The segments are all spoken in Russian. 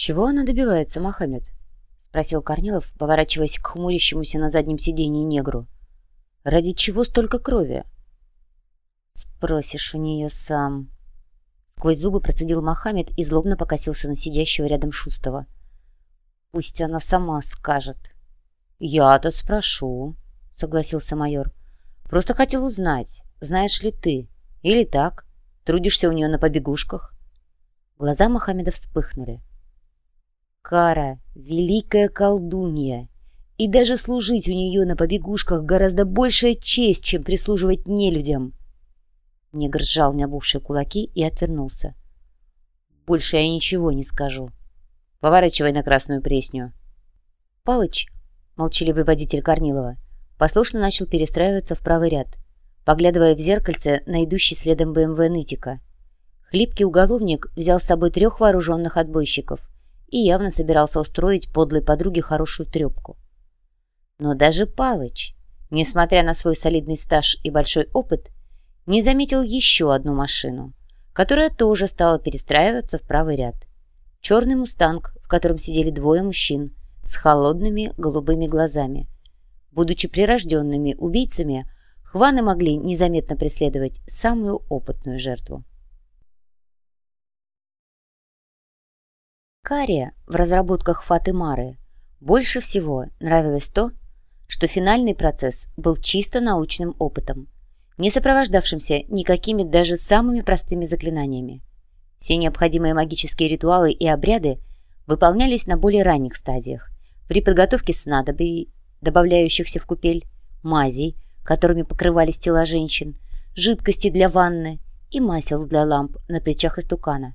«Чего она добивается, Мохаммед?» — спросил Корнилов, поворачиваясь к хмурящемуся на заднем сиденье негру. «Ради чего столько крови?» «Спросишь у нее сам». Сквозь зубы процедил Мохаммед и злобно покатился на сидящего рядом Шустова. «Пусть она сама скажет». «Я-то спрошу», — согласился майор. «Просто хотел узнать, знаешь ли ты, или так, трудишься у нее на побегушках?» Глаза Мохаммеда вспыхнули. «Кара — великая колдунья, и даже служить у нее на побегушках гораздо большая честь, чем прислуживать нелюдям». Негр сжал набухшие кулаки и отвернулся. «Больше я ничего не скажу. Поворачивай на Красную Пресню». Палыч, молчаливый водитель Корнилова, послушно начал перестраиваться в правый ряд, поглядывая в зеркальце на идущий следом БМВ Нытика. Хлипкий уголовник взял с собой трех вооруженных отбойщиков и явно собирался устроить подлой подруге хорошую трепку. Но даже Палыч, несмотря на свой солидный стаж и большой опыт, не заметил еще одну машину, которая тоже стала перестраиваться в правый ряд. Черный «Мустанг», в котором сидели двое мужчин с холодными голубыми глазами. Будучи прирожденными убийцами, Хваны могли незаметно преследовать самую опытную жертву. Каре в разработках Фатымары больше всего нравилось то, что финальный процесс был чисто научным опытом – не сопровождавшимся никакими даже самыми простыми заклинаниями. Все необходимые магические ритуалы и обряды выполнялись на более ранних стадиях, при подготовке снадобий, добавляющихся в купель, мазей, которыми покрывались тела женщин, жидкости для ванны и масел для ламп на плечах истукана.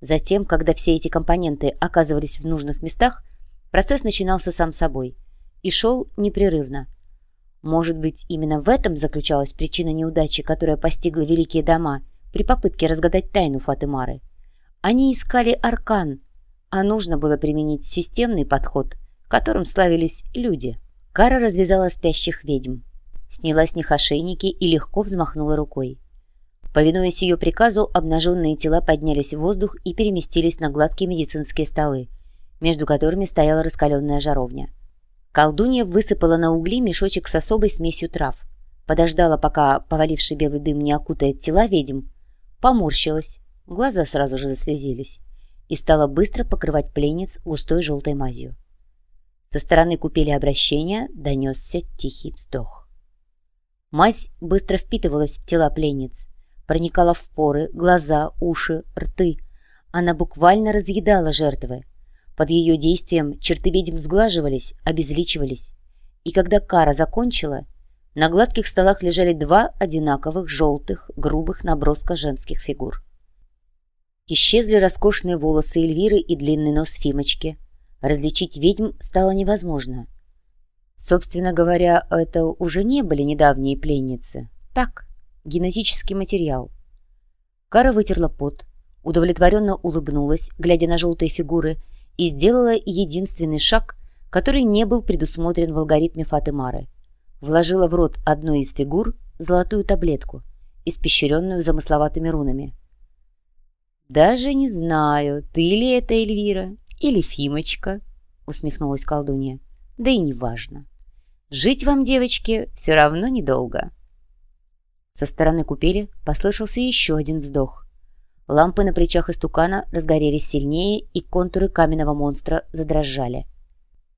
Затем, когда все эти компоненты оказывались в нужных местах, процесс начинался сам собой и шел непрерывно – может быть, именно в этом заключалась причина неудачи, которая постигла великие дома при попытке разгадать тайну Фатымары. Они искали аркан, а нужно было применить системный подход, которым славились люди. Кара развязала спящих ведьм, сняла с них ошейники и легко взмахнула рукой. Повинуясь ее приказу, обнаженные тела поднялись в воздух и переместились на гладкие медицинские столы, между которыми стояла раскаленная жаровня. Колдунья высыпала на угли мешочек с особой смесью трав. Подождала, пока поваливший белый дым не окутает тела ведьм. Поморщилась, глаза сразу же заслезились. И стала быстро покрывать пленниц густой желтой мазью. Со стороны купели обращения донесся тихий вздох. Мазь быстро впитывалась в тела пленниц, проникала в поры, глаза, уши, рты. Она буквально разъедала жертвы. Под ее действием черты ведьм сглаживались, обезличивались. И когда кара закончила, на гладких столах лежали два одинаковых, желтых, грубых наброска женских фигур. Исчезли роскошные волосы Эльвиры и длинный нос Фимочки. Различить ведьм стало невозможно. Собственно говоря, это уже не были недавние пленницы. Так, генетический материал. Кара вытерла пот, удовлетворенно улыбнулась, глядя на желтые фигуры, и сделала единственный шаг, который не был предусмотрен в алгоритме Фатымары. Вложила в рот одной из фигур золотую таблетку, испещренную замысловатыми рунами. «Даже не знаю, ты ли это Эльвира или Фимочка», — усмехнулась колдунья. «Да и неважно. Жить вам, девочки, все равно недолго». Со стороны купели послышался еще один вздох. Лампы на плечах истукана разгорелись сильнее, и контуры каменного монстра задрожали.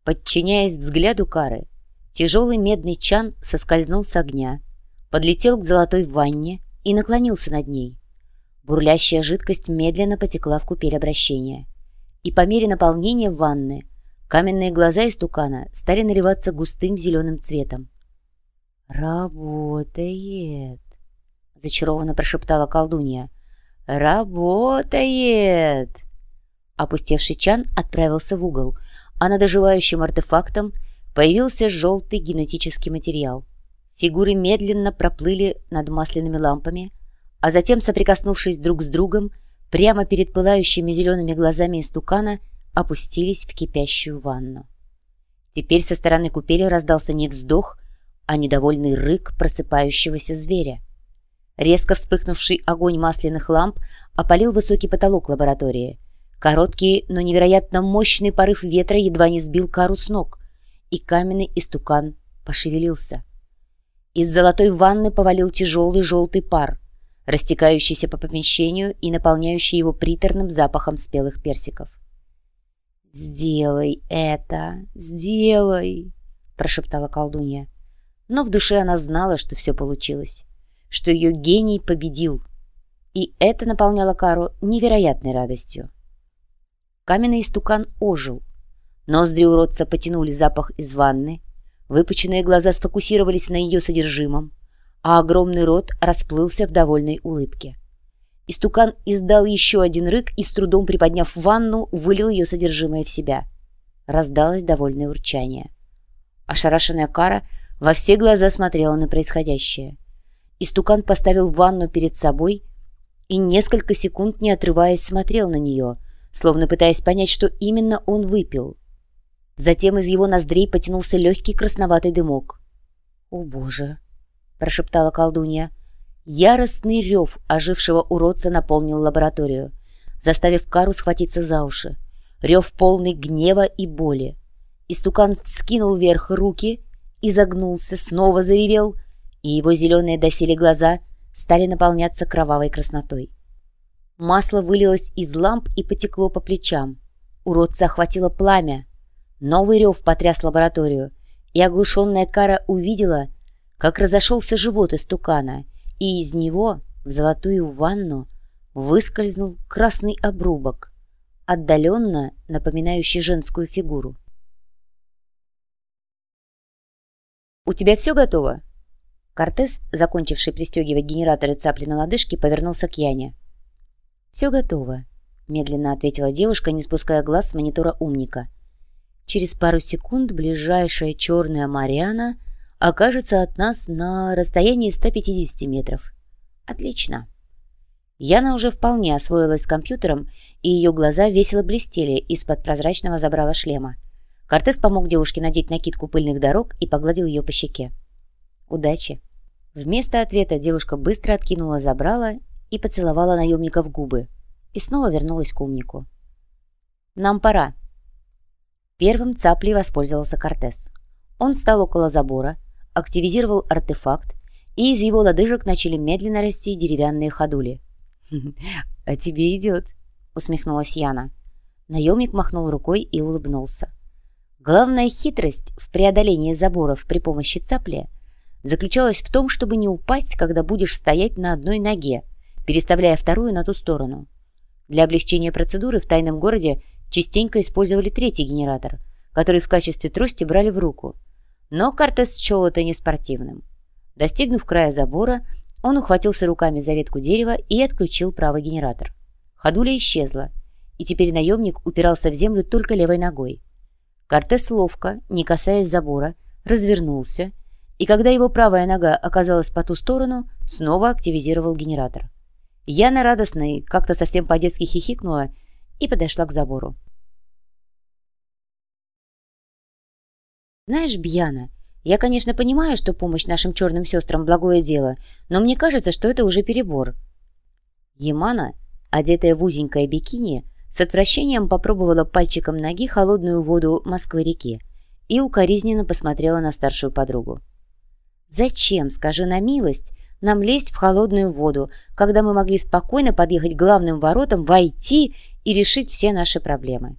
Подчиняясь взгляду Кары, тяжелый медный чан соскользнул с огня, подлетел к золотой ванне и наклонился над ней. Бурлящая жидкость медленно потекла в купель обращения. И по мере наполнения ванны каменные глаза истукана стали наливаться густым зеленым цветом. «Работает!» — зачарованно прошептала колдунья — «Работает!» Опустевший чан отправился в угол, а над оживающим артефактом появился желтый генетический материал. Фигуры медленно проплыли над масляными лампами, а затем, соприкоснувшись друг с другом, прямо перед пылающими зелеными глазами истукана опустились в кипящую ванну. Теперь со стороны купели раздался не вздох, а недовольный рык просыпающегося зверя. Резко вспыхнувший огонь масляных ламп опалил высокий потолок лаборатории. Короткий, но невероятно мощный порыв ветра едва не сбил Кару с ног, и каменный истукан пошевелился. Из золотой ванны повалил тяжелый желтый пар, растекающийся по помещению и наполняющий его приторным запахом спелых персиков. «Сделай это! Сделай!» – прошептала колдунья. Но в душе она знала, что все получилось, что ее гений победил, и это наполняло Кару невероятной радостью. Каменный истукан ожил. Ноздри уродца потянули запах из ванны, выпученные глаза сфокусировались на ее содержимом, а огромный рот расплылся в довольной улыбке. Истукан издал еще один рык и, с трудом приподняв ванну, вылил ее содержимое в себя. Раздалось довольное урчание. Ошарашенная Кара во все глаза смотрела на происходящее. Истукан поставил ванну перед собой и несколько секунд, не отрываясь, смотрел на нее — словно пытаясь понять, что именно он выпил. Затем из его ноздрей потянулся легкий красноватый дымок. «О, Боже!» — прошептала колдунья. Яростный рев ожившего уродца наполнил лабораторию, заставив Кару схватиться за уши. Рев полный гнева и боли. Истукан вскинул вверх руки, изогнулся, снова заревел, и его зеленые доселе глаза стали наполняться кровавой краснотой. Масло вылилось из ламп и потекло по плечам. Уродца охватило пламя. Новый рев потряс лабораторию, и оглушенная Кара увидела, как разошелся живот истукана, и из него в золотую ванну выскользнул красный обрубок, отдаленно напоминающий женскую фигуру. «У тебя все готово?» Кортес, закончивший пристегивать генераторы цапли на лодыжке, повернулся к Яне. «Все готово», — медленно ответила девушка, не спуская глаз с монитора умника. «Через пару секунд ближайшая черная Мариана окажется от нас на расстоянии 150 метров. Отлично». Яна уже вполне освоилась с компьютером, и ее глаза весело блестели из-под прозрачного забрала шлема. Кортес помог девушке надеть накидку пыльных дорог и погладил ее по щеке. «Удачи!» Вместо ответа девушка быстро откинула забрала и поцеловала наемника в губы, и снова вернулась к умнику. «Нам пора». Первым цаплей воспользовался Кортес. Он встал около забора, активизировал артефакт, и из его лодыжек начали медленно расти деревянные ходули. «А тебе идет», — усмехнулась Яна. Наемник махнул рукой и улыбнулся. Главная хитрость в преодолении заборов при помощи цапли заключалась в том, чтобы не упасть, когда будешь стоять на одной ноге, переставляя вторую на ту сторону. Для облегчения процедуры в тайном городе частенько использовали третий генератор, который в качестве трости брали в руку. Но Кортес счел это неспортивным. Достигнув края забора, он ухватился руками за ветку дерева и отключил правый генератор. Ходуля исчезла, и теперь наемник упирался в землю только левой ногой. Кортес ловко, не касаясь забора, развернулся, и когда его правая нога оказалась по ту сторону, снова активизировал генератор. Яна радостно и как-то совсем по-детски хихикнула и подошла к забору. «Знаешь, Бьяна, я, конечно, понимаю, что помощь нашим черным сестрам – благое дело, но мне кажется, что это уже перебор». Ямана, одетая в узенькое бикини, с отвращением попробовала пальчиком ноги холодную воду Москвы-реки и укоризненно посмотрела на старшую подругу. «Зачем, скажи на милость, нам лезть в холодную воду, когда мы могли спокойно подъехать к главным воротам, войти и решить все наши проблемы.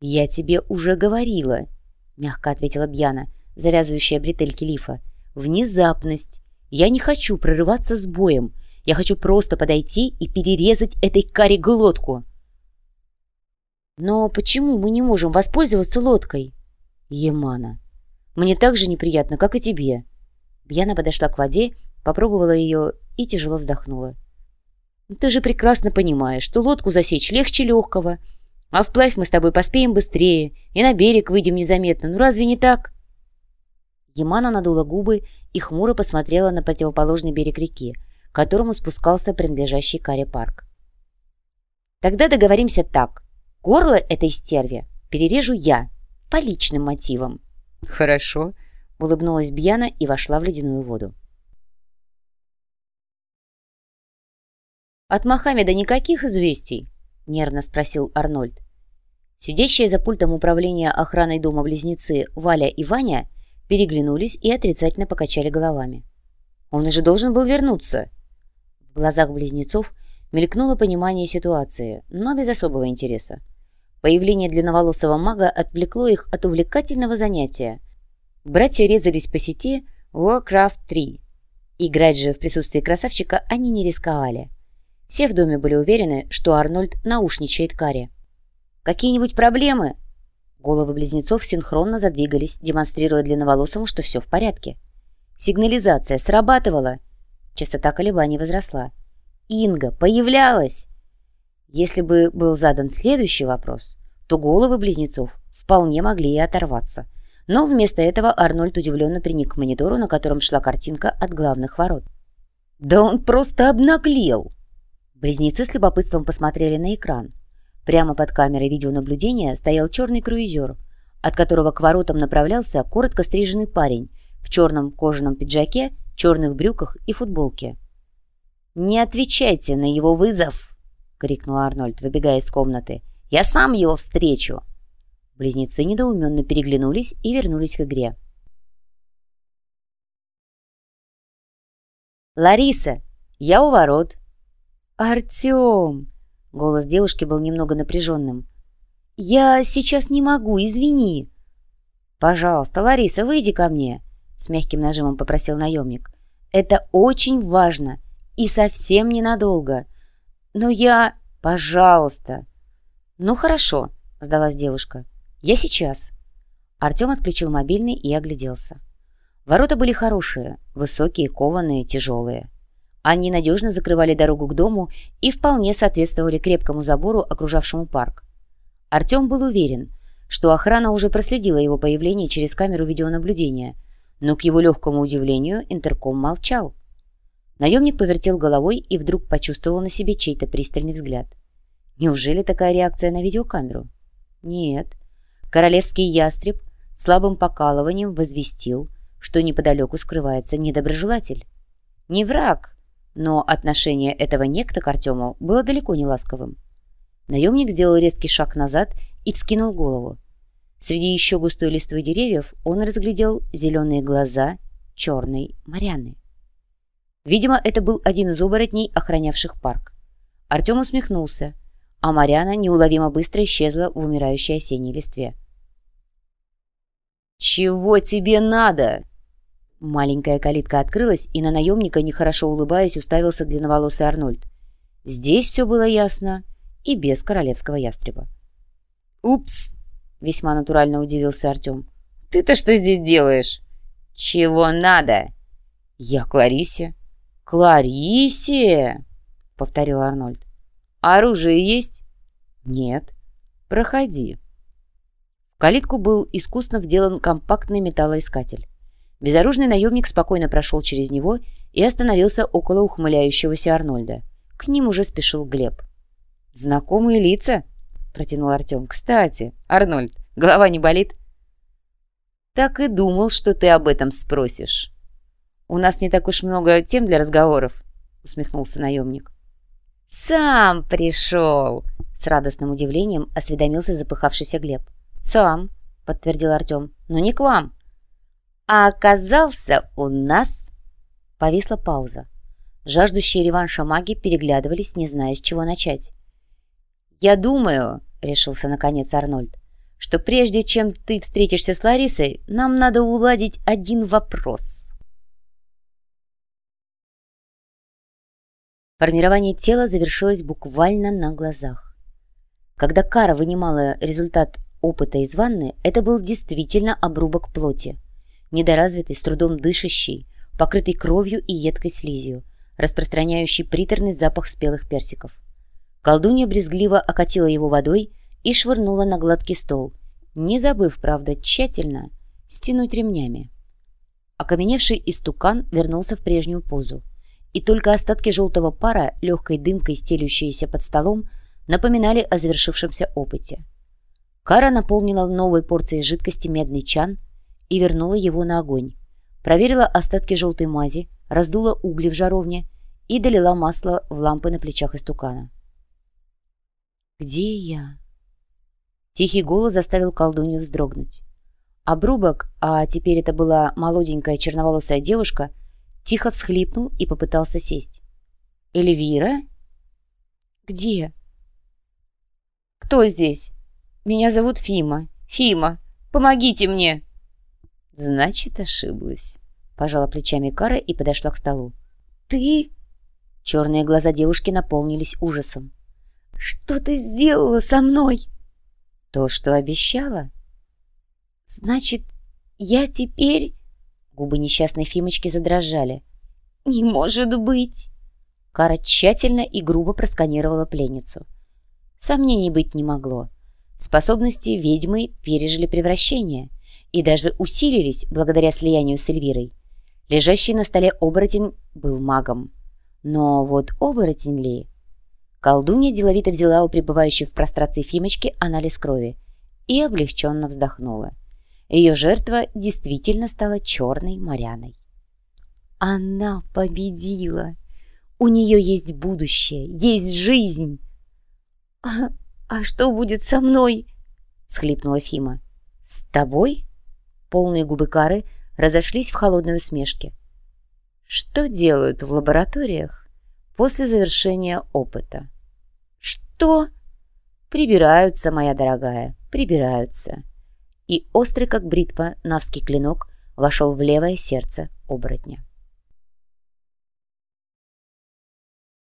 «Я тебе уже говорила», — мягко ответила Бьяна, завязывающая бретельки лифа. «Внезапность. Я не хочу прорываться с боем. Я хочу просто подойти и перерезать этой каре глотку». «Но почему мы не можем воспользоваться лодкой?» «Емана, мне так же неприятно, как и тебе». Бьяна подошла к воде Попробовала ее и тяжело вздохнула. «Ты же прекрасно понимаешь, что лодку засечь легче легкого, а вплавь мы с тобой поспеем быстрее и на берег выйдем незаметно. Ну разве не так?» Ямана надула губы и хмуро посмотрела на противоположный берег реки, к которому спускался принадлежащий Каре парк. «Тогда договоримся так. Горло этой стерве перережу я, по личным мотивам». «Хорошо», — улыбнулась Бьяна и вошла в ледяную воду. От Мохаммеда никаких известий. — нервно спросил Арнольд. Сидящие за пультом управления охраной дома близнецы Валя и Ваня переглянулись и отрицательно покачали головами. «Он же должен был вернуться!» В глазах близнецов мелькнуло понимание ситуации, но без особого интереса. Появление длинноволосого мага отвлекло их от увлекательного занятия. Братья резались по сети Warcraft 3. Играть же в присутствии красавчика они не рисковали. Все в доме были уверены, что Арнольд наушничает Каре. «Какие-нибудь проблемы?» Головы близнецов синхронно задвигались, демонстрируя длинноволосому, что все в порядке. Сигнализация срабатывала. Частота колебаний возросла. «Инга появлялась!» Если бы был задан следующий вопрос, то головы близнецов вполне могли и оторваться. Но вместо этого Арнольд удивленно приник к монитору, на котором шла картинка от главных ворот. «Да он просто обнаглел!» Близнецы с любопытством посмотрели на экран. Прямо под камерой видеонаблюдения стоял черный круизер, от которого к воротам направлялся коротко стриженный парень в черном кожаном пиджаке, черных брюках и футболке. «Не отвечайте на его вызов!» Крикнул Арнольд, выбегая из комнаты. «Я сам его встречу!» Близнецы недоуменно переглянулись и вернулись к игре. «Лариса, я у ворот!» «Артем!» Голос девушки был немного напряженным. «Я сейчас не могу, извини!» «Пожалуйста, Лариса, выйди ко мне!» С мягким нажимом попросил наемник. «Это очень важно и совсем ненадолго. «Но я... Пожалуйста!» «Ну хорошо», — сдалась девушка. «Я сейчас». Артем отключил мобильный и огляделся. Ворота были хорошие, высокие, кованые, тяжелые. Они надежно закрывали дорогу к дому и вполне соответствовали крепкому забору, окружавшему парк. Артем был уверен, что охрана уже проследила его появление через камеру видеонаблюдения, но к его легкому удивлению интерком молчал. Наемник повертел головой и вдруг почувствовал на себе чей-то пристальный взгляд. Неужели такая реакция на видеокамеру? Нет. Королевский ястреб слабым покалыванием возвестил, что неподалеку скрывается недоброжелатель. Не враг, но отношение этого некто к Артему было далеко не ласковым. Наемник сделал резкий шаг назад и вскинул голову. Среди еще густой листвы деревьев он разглядел зеленые глаза черной Марьяны. Видимо, это был один из оборотней, охранявших парк. Артем усмехнулся, а Марьяна неуловимо быстро исчезла в умирающей осенней листве. «Чего тебе надо?» Маленькая калитка открылась, и на наемника, нехорошо улыбаясь, уставился длинноволосый Арнольд. Здесь все было ясно и без королевского ястреба. «Упс!» — весьма натурально удивился Артем. «Ты-то что здесь делаешь?» «Чего надо?» «Я Кларисе». «Кларисе!» — повторил Арнольд. «Оружие есть?» «Нет». «Проходи». В калитку был искусно вделан компактный металлоискатель. Безоружный наемник спокойно прошел через него и остановился около ухмыляющегося Арнольда. К ним уже спешил Глеб. «Знакомые лица?» — протянул Артем. «Кстати, Арнольд, голова не болит?» «Так и думал, что ты об этом спросишь». «У нас не так уж много тем для разговоров», — усмехнулся наемник. «Сам пришел!» — с радостным удивлением осведомился запыхавшийся Глеб. «Сам», — подтвердил Артем, — «но не к вам». «А оказался у нас...» Повисла пауза. Жаждущие реванша маги переглядывались, не зная, с чего начать. «Я думаю», — решился наконец Арнольд, «что прежде чем ты встретишься с Ларисой, нам надо уладить один вопрос». Формирование тела завершилось буквально на глазах. Когда Кара вынимала результат опыта из ванны, это был действительно обрубок плоти. Недоразвитый, с трудом дышащий, покрытый кровью и едкой слизью, распространяющий приторный запах спелых персиков. Колдунья брезгливо окатила его водой и швырнула на гладкий стол, не забыв, правда, тщательно стянуть ремнями. Окаменевший истукан вернулся в прежнюю позу и только остатки желтого пара, легкой дымкой стелющиеся под столом, напоминали о завершившемся опыте. Кара наполнила новой порцией жидкости медный чан и вернула его на огонь. Проверила остатки желтой мази, раздула угли в жаровне и долила масло в лампы на плечах истукана. Где я? Тихий голос заставил колдунью вздрогнуть. Обрубок, а теперь это была молоденькая черноволосая девушка, тихо всхлипнул и попытался сесть. «Эльвира?» «Где?» «Кто здесь?» «Меня зовут Фима. Фима, помогите мне!» «Значит, ошиблась», — пожала плечами Кара и подошла к столу. «Ты?» Черные глаза девушки наполнились ужасом. «Что ты сделала со мной?» «То, что обещала». «Значит, я теперь...» Губы несчастной Фимочки задрожали. «Не может быть!» Кара тщательно и грубо просканировала пленницу. Сомнений быть не могло. Способности ведьмы пережили превращение и даже усилились благодаря слиянию с Эльвирой. Лежащий на столе оборотень был магом. Но вот оборотень ли? Колдунья деловито взяла у пребывающей в прострации Фимочки анализ крови и облегченно вздохнула. Ее жертва действительно стала черной моряной. Она победила! У нее есть будущее, есть жизнь! «А, а что будет со мной?» — схлипнула Фима. «С тобой?» Полные губы Кары разошлись в холодной усмешке. «Что делают в лабораториях после завершения опыта?» «Что?» «Прибираются, моя дорогая, прибираются». И острый, как бритва, навский клинок вошел в левое сердце оборотня.